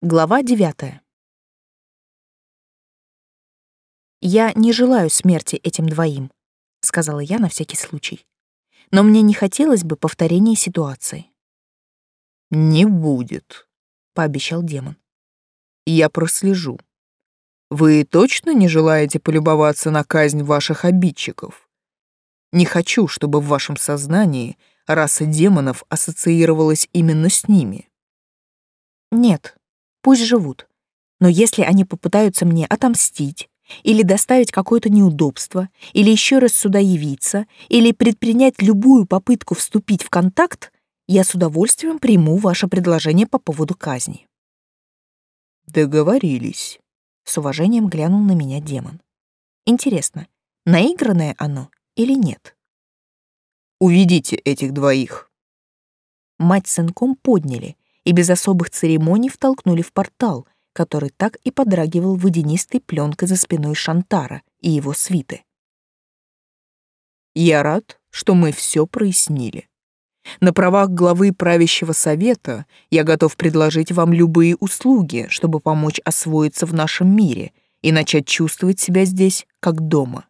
Глава девятая. «Я не желаю смерти этим двоим», — сказала я на всякий случай. «Но мне не хотелось бы повторения ситуации». «Не будет», — пообещал демон. «Я прослежу. Вы точно не желаете полюбоваться на казнь ваших обидчиков? Не хочу, чтобы в вашем сознании раса демонов ассоциировалась именно с ними». «Нет», Пусть живут. Но если они попытаются мне отомстить, или доставить какое-то неудобство, или еще раз сюда явиться, или предпринять любую попытку вступить в контакт, я с удовольствием приму ваше предложение по поводу казни. Договорились. С уважением глянул на меня демон. Интересно, наигранное оно или нет? Уведите этих двоих. Мать с сынком подняли, и без особых церемоний втолкнули в портал, который так и подрагивал водянистой пленкой за спиной Шантара и его свиты. «Я рад, что мы все прояснили. На правах главы правящего совета я готов предложить вам любые услуги, чтобы помочь освоиться в нашем мире и начать чувствовать себя здесь как дома.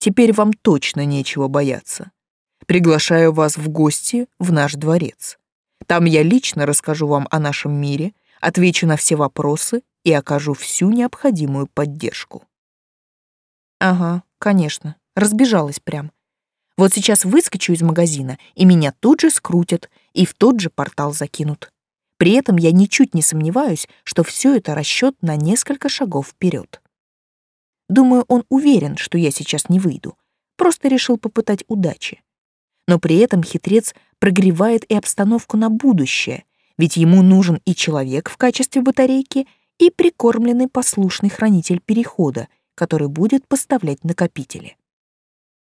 Теперь вам точно нечего бояться. Приглашаю вас в гости в наш дворец. Там я лично расскажу вам о нашем мире, отвечу на все вопросы и окажу всю необходимую поддержку. Ага, конечно, разбежалась прям. Вот сейчас выскочу из магазина, и меня тут же скрутят и в тот же портал закинут. При этом я ничуть не сомневаюсь, что все это расчет на несколько шагов вперед. Думаю, он уверен, что я сейчас не выйду. Просто решил попытать удачи. Но при этом хитрец прогревает и обстановку на будущее, ведь ему нужен и человек в качестве батарейки, и прикормленный послушный хранитель перехода, который будет поставлять накопители.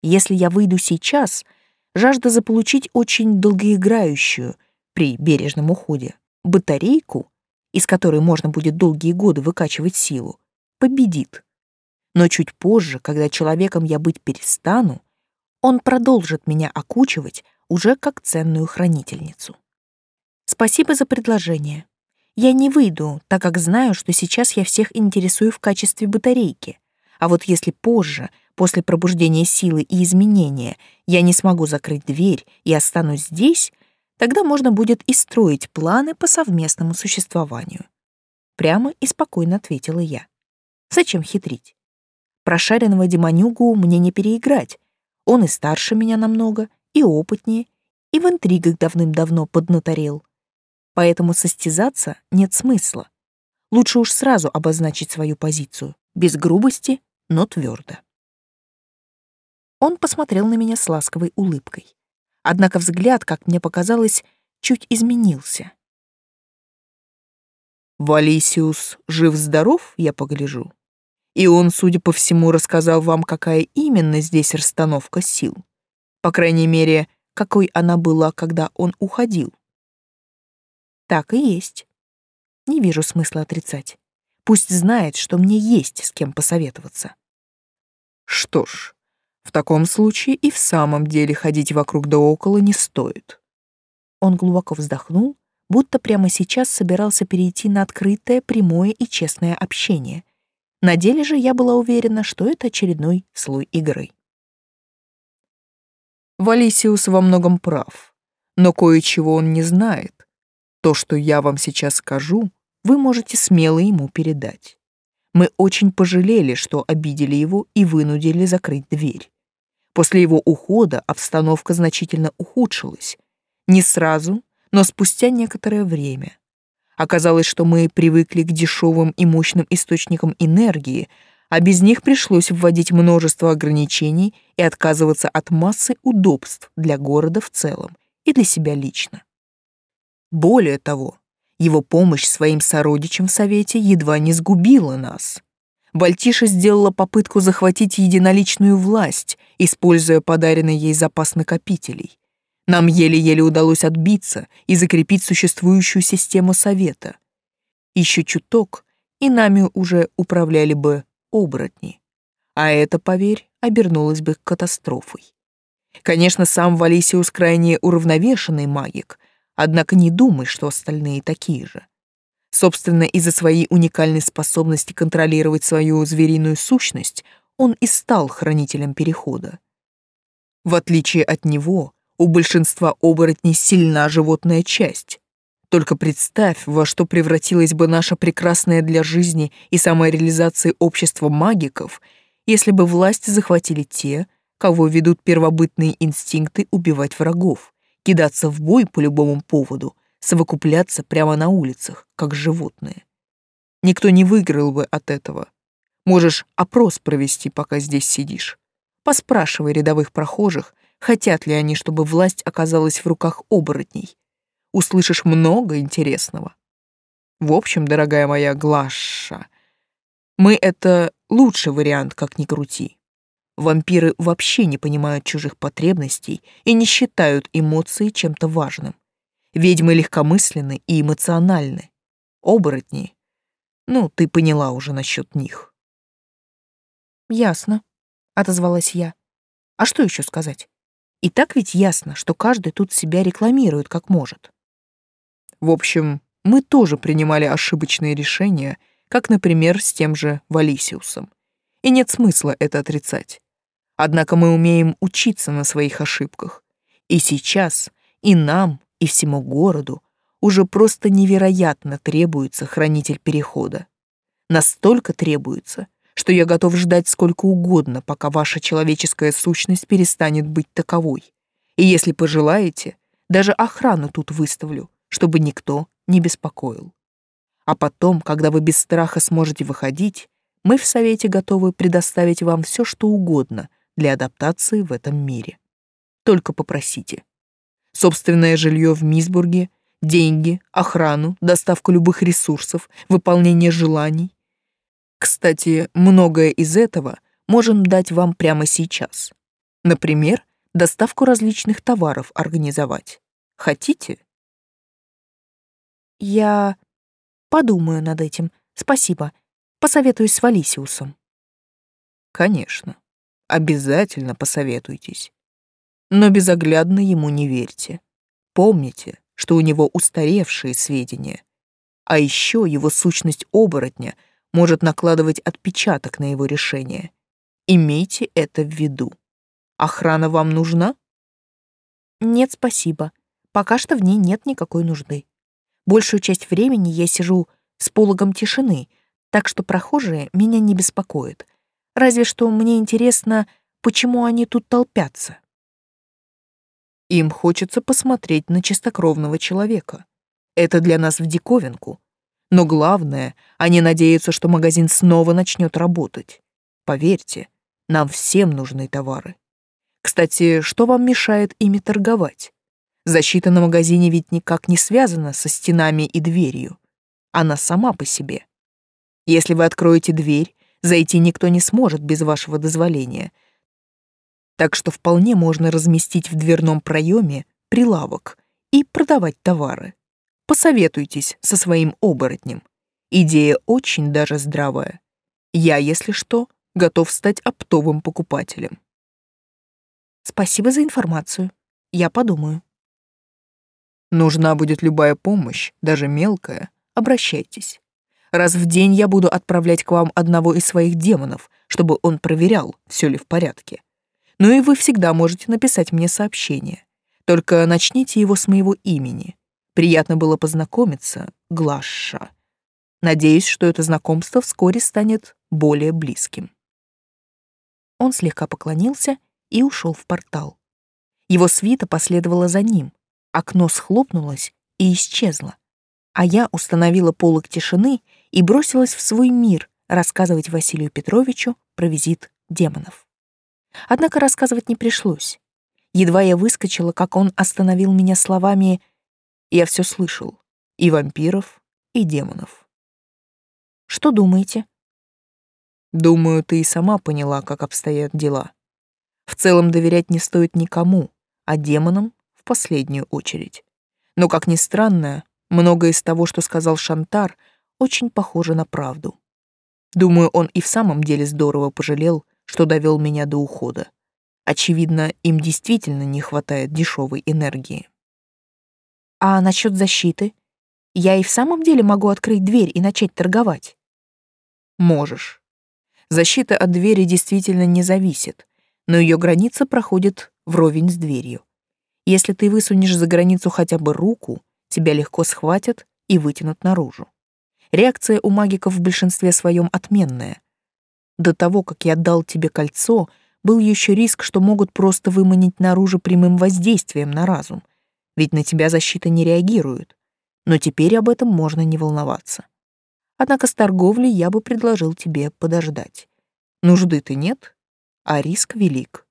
Если я выйду сейчас, жажда заполучить очень долгоиграющую, при бережном уходе, батарейку, из которой можно будет долгие годы выкачивать силу, победит. Но чуть позже, когда человеком я быть перестану, он продолжит меня окучивать, уже как ценную хранительницу. Спасибо за предложение. Я не выйду, так как знаю, что сейчас я всех интересую в качестве батарейки. А вот если позже, после пробуждения силы и изменения, я не смогу закрыть дверь и останусь здесь, тогда можно будет и строить планы по совместному существованию. Прямо и спокойно ответила я. Зачем хитрить? Прошаренного демонюгу мне не переиграть. Он и старше меня намного, и опытнее, и в интригах давным-давно поднаторел. Поэтому состязаться нет смысла. Лучше уж сразу обозначить свою позицию, без грубости, но твердо. Он посмотрел на меня с ласковой улыбкой. Однако взгляд, как мне показалось, чуть изменился. «Валисиус жив-здоров, я погляжу. И он, судя по всему, рассказал вам, какая именно здесь расстановка сил. По крайней мере, какой она была, когда он уходил. Так и есть. Не вижу смысла отрицать. Пусть знает, что мне есть с кем посоветоваться. Что ж, в таком случае и в самом деле ходить вокруг да около не стоит. Он глубоко вздохнул, будто прямо сейчас собирался перейти на открытое, прямое и честное общение. На деле же я была уверена, что это очередной слой игры. Валисиус во многом прав, но кое-чего он не знает. То, что я вам сейчас скажу, вы можете смело ему передать. Мы очень пожалели, что обидели его и вынудили закрыть дверь. После его ухода обстановка значительно ухудшилась. Не сразу, но спустя некоторое время. Оказалось, что мы привыкли к дешевым и мощным источникам энергии, а без них пришлось вводить множество ограничений и отказываться от массы удобств для города в целом и для себя лично. Более того, его помощь своим сородичам в Совете едва не сгубила нас. Бальтиша сделала попытку захватить единоличную власть, используя подаренный ей запас накопителей. Нам еле-еле удалось отбиться и закрепить существующую систему Совета. Еще чуток, и нами уже управляли бы оборотни. А это, поверь, обернулось бы катастрофой. Конечно, сам Валисиус крайне уравновешенный магик, однако не думай, что остальные такие же. Собственно, из-за своей уникальной способности контролировать свою звериную сущность он и стал хранителем перехода. В отличие от него, у большинства оборотней сильна животная часть. Только представь, во что превратилась бы наша прекрасная для жизни и самореализации общество магиков, если бы власть захватили те, кого ведут первобытные инстинкты убивать врагов, кидаться в бой по любому поводу, совокупляться прямо на улицах, как животные. Никто не выиграл бы от этого. Можешь опрос провести, пока здесь сидишь. Поспрашивай рядовых прохожих, хотят ли они, чтобы власть оказалась в руках оборотней. Услышишь много интересного. В общем, дорогая моя Глаша, мы — это лучший вариант, как ни крути. Вампиры вообще не понимают чужих потребностей и не считают эмоции чем-то важным. Ведьмы легкомысленны и эмоциональны. Оборотни. Ну, ты поняла уже насчет них. Ясно, отозвалась я. А что еще сказать? И так ведь ясно, что каждый тут себя рекламирует как может. В общем, мы тоже принимали ошибочные решения, как, например, с тем же Валисиусом. И нет смысла это отрицать. Однако мы умеем учиться на своих ошибках. И сейчас и нам, и всему городу уже просто невероятно требуется хранитель перехода. Настолько требуется, что я готов ждать сколько угодно, пока ваша человеческая сущность перестанет быть таковой. И если пожелаете, даже охрану тут выставлю, чтобы никто не беспокоил. А потом, когда вы без страха сможете выходить, мы в Совете готовы предоставить вам все, что угодно — для адаптации в этом мире. Только попросите. Собственное жилье в Мисбурге, деньги, охрану, доставку любых ресурсов, выполнение желаний. Кстати, многое из этого можем дать вам прямо сейчас. Например, доставку различных товаров организовать. Хотите? Я подумаю над этим. Спасибо. Посоветуюсь с Валисиусом. Конечно. Обязательно посоветуйтесь. Но безоглядно ему не верьте. Помните, что у него устаревшие сведения. А еще его сущность оборотня может накладывать отпечаток на его решение. Имейте это в виду. Охрана вам нужна? Нет, спасибо. Пока что в ней нет никакой нужды. Большую часть времени я сижу с пологом тишины, так что прохожие меня не беспокоят — Разве что мне интересно, почему они тут толпятся. Им хочется посмотреть на чистокровного человека. Это для нас в диковинку. Но главное, они надеются, что магазин снова начнет работать. Поверьте, нам всем нужны товары. Кстати, что вам мешает ими торговать? Защита на магазине ведь никак не связана со стенами и дверью. Она сама по себе. Если вы откроете дверь, Зайти никто не сможет без вашего дозволения. Так что вполне можно разместить в дверном проеме прилавок и продавать товары. Посоветуйтесь со своим оборотнем. Идея очень даже здравая. Я, если что, готов стать оптовым покупателем. Спасибо за информацию. Я подумаю. Нужна будет любая помощь, даже мелкая, обращайтесь. Раз в день я буду отправлять к вам одного из своих демонов, чтобы он проверял, все ли в порядке. Ну и вы всегда можете написать мне сообщение. Только начните его с моего имени. Приятно было познакомиться, Глаша. Надеюсь, что это знакомство вскоре станет более близким. Он слегка поклонился и ушел в портал. Его свита последовала за ним. Окно схлопнулось и исчезло а я установила полок тишины и бросилась в свой мир рассказывать Василию Петровичу про визит демонов. Однако рассказывать не пришлось. Едва я выскочила, как он остановил меня словами «Я все слышал, и вампиров, и демонов». «Что думаете?» «Думаю, ты и сама поняла, как обстоят дела. В целом доверять не стоит никому, а демонам последнюю очередь. Но, как ни странно, Многое из того, что сказал Шантар, очень похоже на правду. Думаю, он и в самом деле здорово пожалел, что довел меня до ухода. Очевидно, им действительно не хватает дешевой энергии. А насчет защиты? Я и в самом деле могу открыть дверь и начать торговать. Можешь. Защита от двери действительно не зависит, но ее граница проходит вровень с дверью. Если ты высунешь за границу хотя бы руку, тебя легко схватят и вытянут наружу. Реакция у магиков в большинстве своем отменная. До того, как я отдал тебе кольцо, был еще риск, что могут просто выманить наружу прямым воздействием на разум, ведь на тебя защита не реагирует. Но теперь об этом можно не волноваться. Однако с торговлей я бы предложил тебе подождать. Нужды-то нет, а риск велик.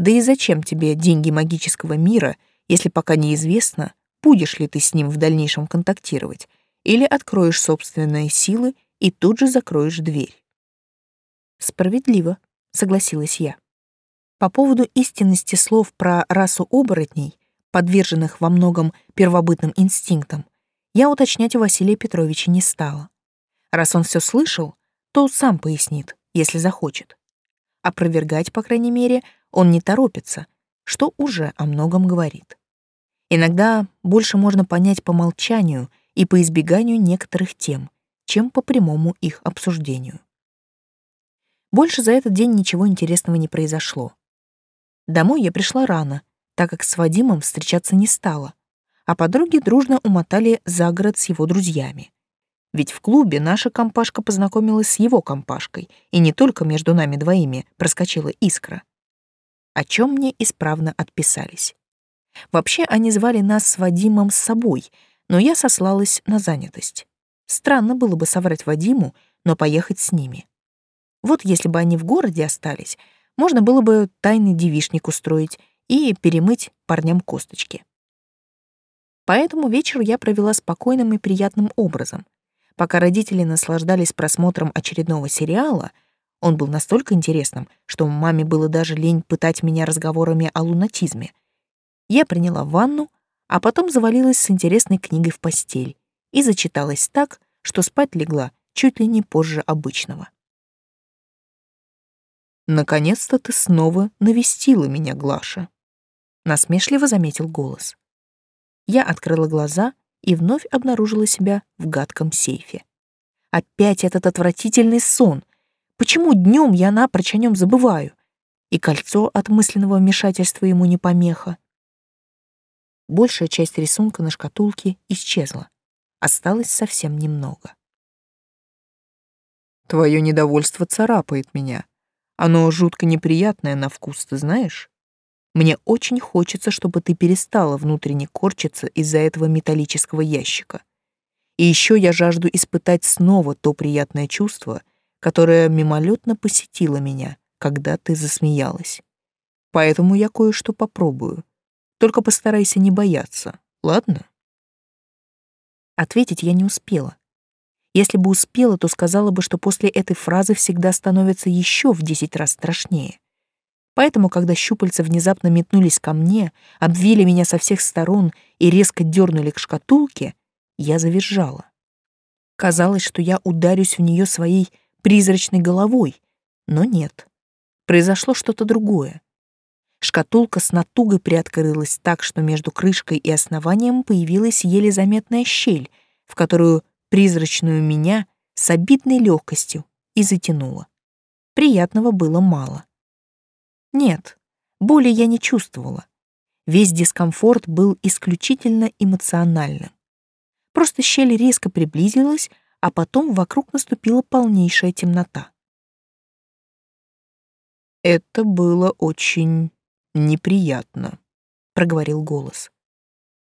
Да и зачем тебе деньги магического мира, если пока неизвестно, будешь ли ты с ним в дальнейшем контактировать, или откроешь собственные силы и тут же закроешь дверь. Справедливо, согласилась я. По поводу истинности слов про расу оборотней, подверженных во многом первобытным инстинктам, я уточнять у Василия Петровича не стала. Раз он все слышал, то сам пояснит, если захочет. Опровергать, по крайней мере, он не торопится, что уже о многом говорит. Иногда больше можно понять по молчанию и по избеганию некоторых тем, чем по прямому их обсуждению. Больше за этот день ничего интересного не произошло. Домой я пришла рано, так как с Вадимом встречаться не стала, а подруги дружно умотали за город с его друзьями. Ведь в клубе наша компашка познакомилась с его компашкой, и не только между нами двоими проскочила искра о чем мне исправно отписались. Вообще они звали нас с Вадимом с собой, но я сослалась на занятость. Странно было бы соврать Вадиму, но поехать с ними. Вот если бы они в городе остались, можно было бы тайный девишник устроить и перемыть парням косточки. Поэтому вечер я провела спокойным и приятным образом. Пока родители наслаждались просмотром очередного сериала — он был настолько интересным, что маме было даже лень пытать меня разговорами о лунатизме. Я приняла ванну, а потом завалилась с интересной книгой в постель и зачиталась так, что спать легла чуть ли не позже обычного. «Наконец-то ты снова навестила меня, Глаша», — насмешливо заметил голос. Я открыла глаза и вновь обнаружила себя в гадком сейфе. Опять этот отвратительный сон, Почему днем я напрочь о нем забываю? И кольцо от мысленного вмешательства ему не помеха. Большая часть рисунка на шкатулке исчезла. Осталось совсем немного. Твое недовольство царапает меня. Оно жутко неприятное на вкус, ты знаешь? Мне очень хочется, чтобы ты перестала внутренне корчиться из-за этого металлического ящика. И еще я жажду испытать снова то приятное чувство, которая мимолетно посетила меня, когда ты засмеялась. Поэтому я кое-что попробую. Только постарайся не бояться, ладно? Ответить я не успела. Если бы успела, то сказала бы, что после этой фразы всегда становится еще в десять раз страшнее. Поэтому, когда щупальца внезапно метнулись ко мне, обвили меня со всех сторон и резко дернули к шкатулке, я завизжала. Казалось, что я ударюсь в нее своей призрачной головой, но нет. Произошло что-то другое. Шкатулка с натугой приоткрылась так, что между крышкой и основанием появилась еле заметная щель, в которую призрачную меня с обидной легкостью и затянула. Приятного было мало. Нет, боли я не чувствовала. Весь дискомфорт был исключительно эмоциональным. Просто щель резко приблизилась, а потом вокруг наступила полнейшая темнота. «Это было очень неприятно», — проговорил голос.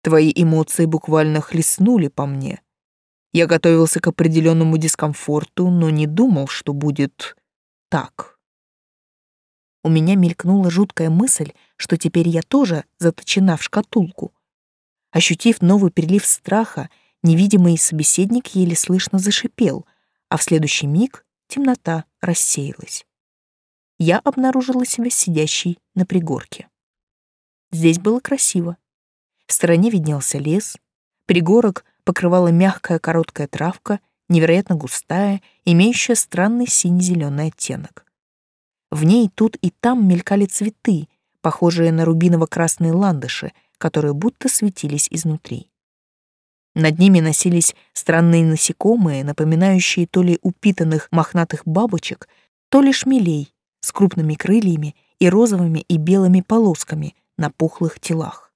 «Твои эмоции буквально хлестнули по мне. Я готовился к определенному дискомфорту, но не думал, что будет так». У меня мелькнула жуткая мысль, что теперь я тоже заточена в шкатулку. Ощутив новый прилив страха, Невидимый собеседник еле слышно зашипел, а в следующий миг темнота рассеялась. Я обнаружила себя сидящей на пригорке. Здесь было красиво. В стороне виднелся лес, пригорок покрывала мягкая короткая травка, невероятно густая, имеющая странный сине-зеленый оттенок. В ней тут и там мелькали цветы, похожие на рубиново-красные ландыши, которые будто светились изнутри. Над ними носились странные насекомые, напоминающие то ли упитанных мохнатых бабочек, то ли шмелей с крупными крыльями и розовыми и белыми полосками на пухлых телах.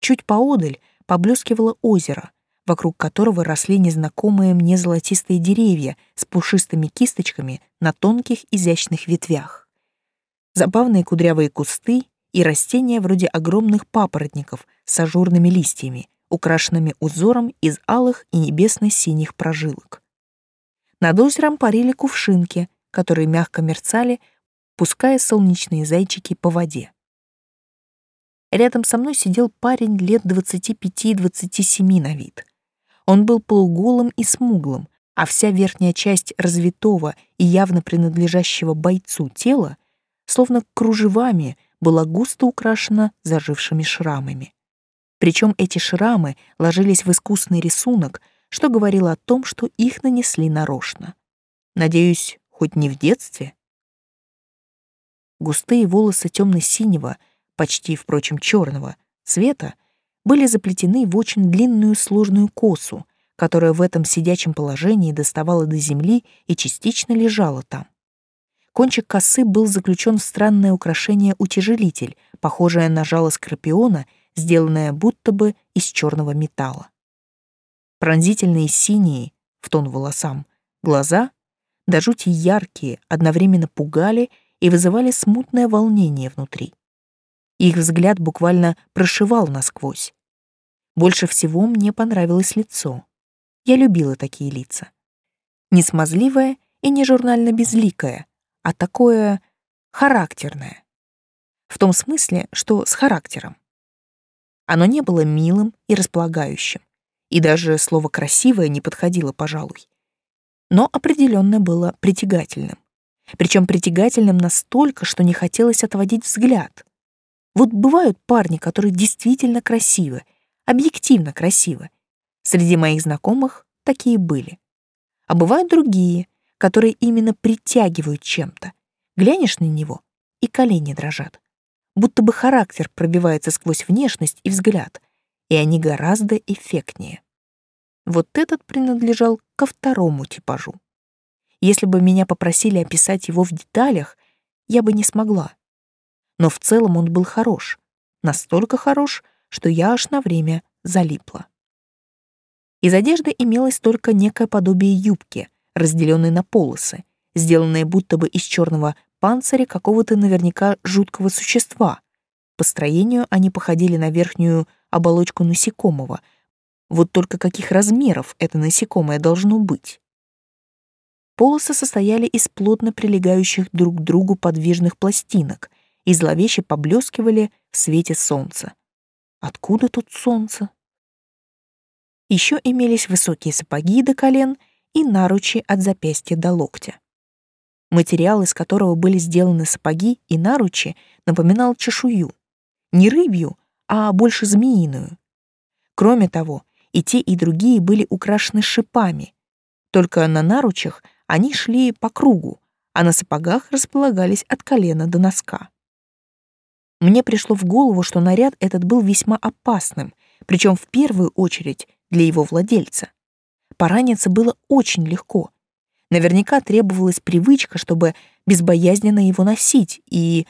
Чуть поодаль поблескивало озеро, вокруг которого росли незнакомые мне золотистые деревья с пушистыми кисточками на тонких изящных ветвях. Забавные кудрявые кусты и растения вроде огромных папоротников с ажурными листьями, украшенными узором из алых и небесно-синих прожилок. Над озером парили кувшинки, которые мягко мерцали, пуская солнечные зайчики по воде. Рядом со мной сидел парень лет 25-27 на вид. Он был полуголым и смуглым, а вся верхняя часть развитого и явно принадлежащего бойцу тела, словно кружевами, была густо украшена зажившими шрамами. Причем эти шрамы ложились в искусный рисунок, что говорило о том, что их нанесли нарочно. Надеюсь, хоть не в детстве? Густые волосы темно-синего, почти, впрочем, черного цвета были заплетены в очень длинную сложную косу, которая в этом сидячем положении доставала до земли и частично лежала там. Кончик косы был заключен в странное украшение-утяжелитель, похожее на жало скорпиона — сделанная будто бы из черного металла. Пронзительные синие, в тон волосам, глаза, до жути яркие, одновременно пугали и вызывали смутное волнение внутри. Их взгляд буквально прошивал насквозь. Больше всего мне понравилось лицо. Я любила такие лица. Не смазливое и не журнально-безликое, а такое характерное. В том смысле, что с характером. Оно не было милым и располагающим, и даже слово «красивое» не подходило, пожалуй. Но определенно было притягательным. Причем притягательным настолько, что не хотелось отводить взгляд. Вот бывают парни, которые действительно красивы, объективно красивы. Среди моих знакомых такие были. А бывают другие, которые именно притягивают чем-то. Глянешь на него, и колени дрожат будто бы характер пробивается сквозь внешность и взгляд, и они гораздо эффектнее. Вот этот принадлежал ко второму типажу. Если бы меня попросили описать его в деталях, я бы не смогла. Но в целом он был хорош, настолько хорош, что я аж на время залипла. Из одежды имелось только некое подобие юбки, разделенной на полосы, сделанные будто бы из черного панцире какого-то наверняка жуткого существа. По строению они походили на верхнюю оболочку насекомого. Вот только каких размеров это насекомое должно быть? Полосы состояли из плотно прилегающих друг к другу подвижных пластинок и зловеще поблескивали в свете солнца. Откуда тут солнце? Еще имелись высокие сапоги до колен и наручи от запястья до локтя. Материал, из которого были сделаны сапоги и наручи, напоминал чешую. Не рыбью, а больше змеиную. Кроме того, и те, и другие были украшены шипами. Только на наручах они шли по кругу, а на сапогах располагались от колена до носка. Мне пришло в голову, что наряд этот был весьма опасным, причем в первую очередь для его владельца. Пораниться было очень легко, Наверняка требовалась привычка, чтобы безбоязненно его носить и,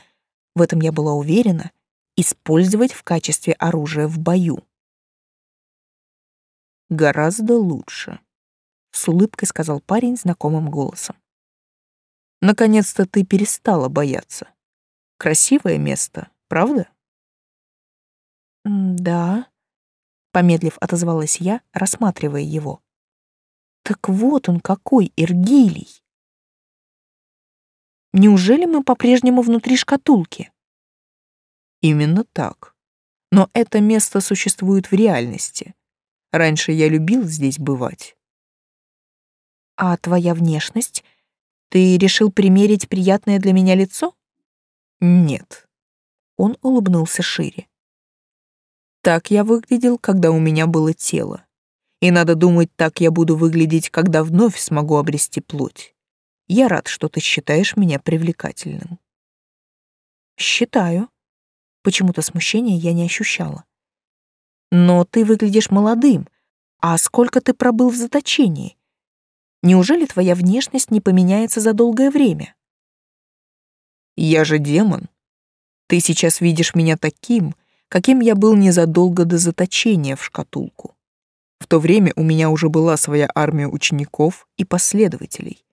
в этом я была уверена, использовать в качестве оружия в бою. «Гораздо лучше», — с улыбкой сказал парень знакомым голосом. «Наконец-то ты перестала бояться. Красивое место, правда?» «Да», — помедлив отозвалась я, рассматривая его. Так вот он какой, Иргилий. Неужели мы по-прежнему внутри шкатулки? Именно так. Но это место существует в реальности. Раньше я любил здесь бывать. А твоя внешность? Ты решил примерить приятное для меня лицо? Нет. Он улыбнулся шире. Так я выглядел, когда у меня было тело. И надо думать, так я буду выглядеть, когда вновь смогу обрести плоть. Я рад, что ты считаешь меня привлекательным. Считаю. Почему-то смущения я не ощущала. Но ты выглядишь молодым. А сколько ты пробыл в заточении? Неужели твоя внешность не поменяется за долгое время? Я же демон. Ты сейчас видишь меня таким, каким я был незадолго до заточения в шкатулку. То время у меня уже была своя армия учеников и последователей,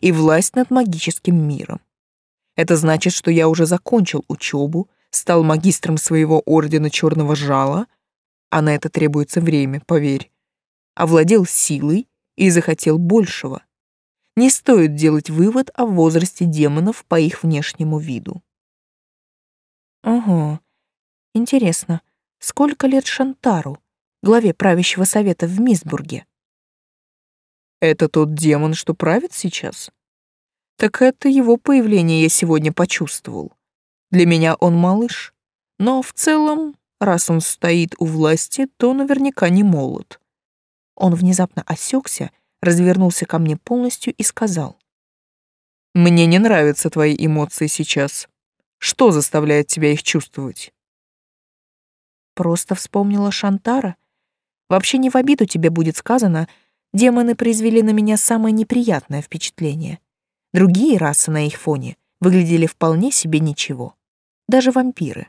и власть над магическим миром. Это значит, что я уже закончил учебу, стал магистром своего ордена Черного Жала, а на это требуется время, поверь, овладел силой и захотел большего. Не стоит делать вывод о возрасте демонов по их внешнему виду. Ого, интересно, сколько лет Шантару, главе правящего совета в Мисбурге? Это тот демон, что правит сейчас? Так это его появление я сегодня почувствовал. Для меня он малыш, но в целом, раз он стоит у власти, то наверняка не молод. Он внезапно осекся, развернулся ко мне полностью и сказал. «Мне не нравятся твои эмоции сейчас. Что заставляет тебя их чувствовать?» Просто вспомнила Шантара. Вообще не в обиду тебе будет сказано, демоны произвели на меня самое неприятное впечатление. Другие расы на их фоне выглядели вполне себе ничего. Даже вампиры.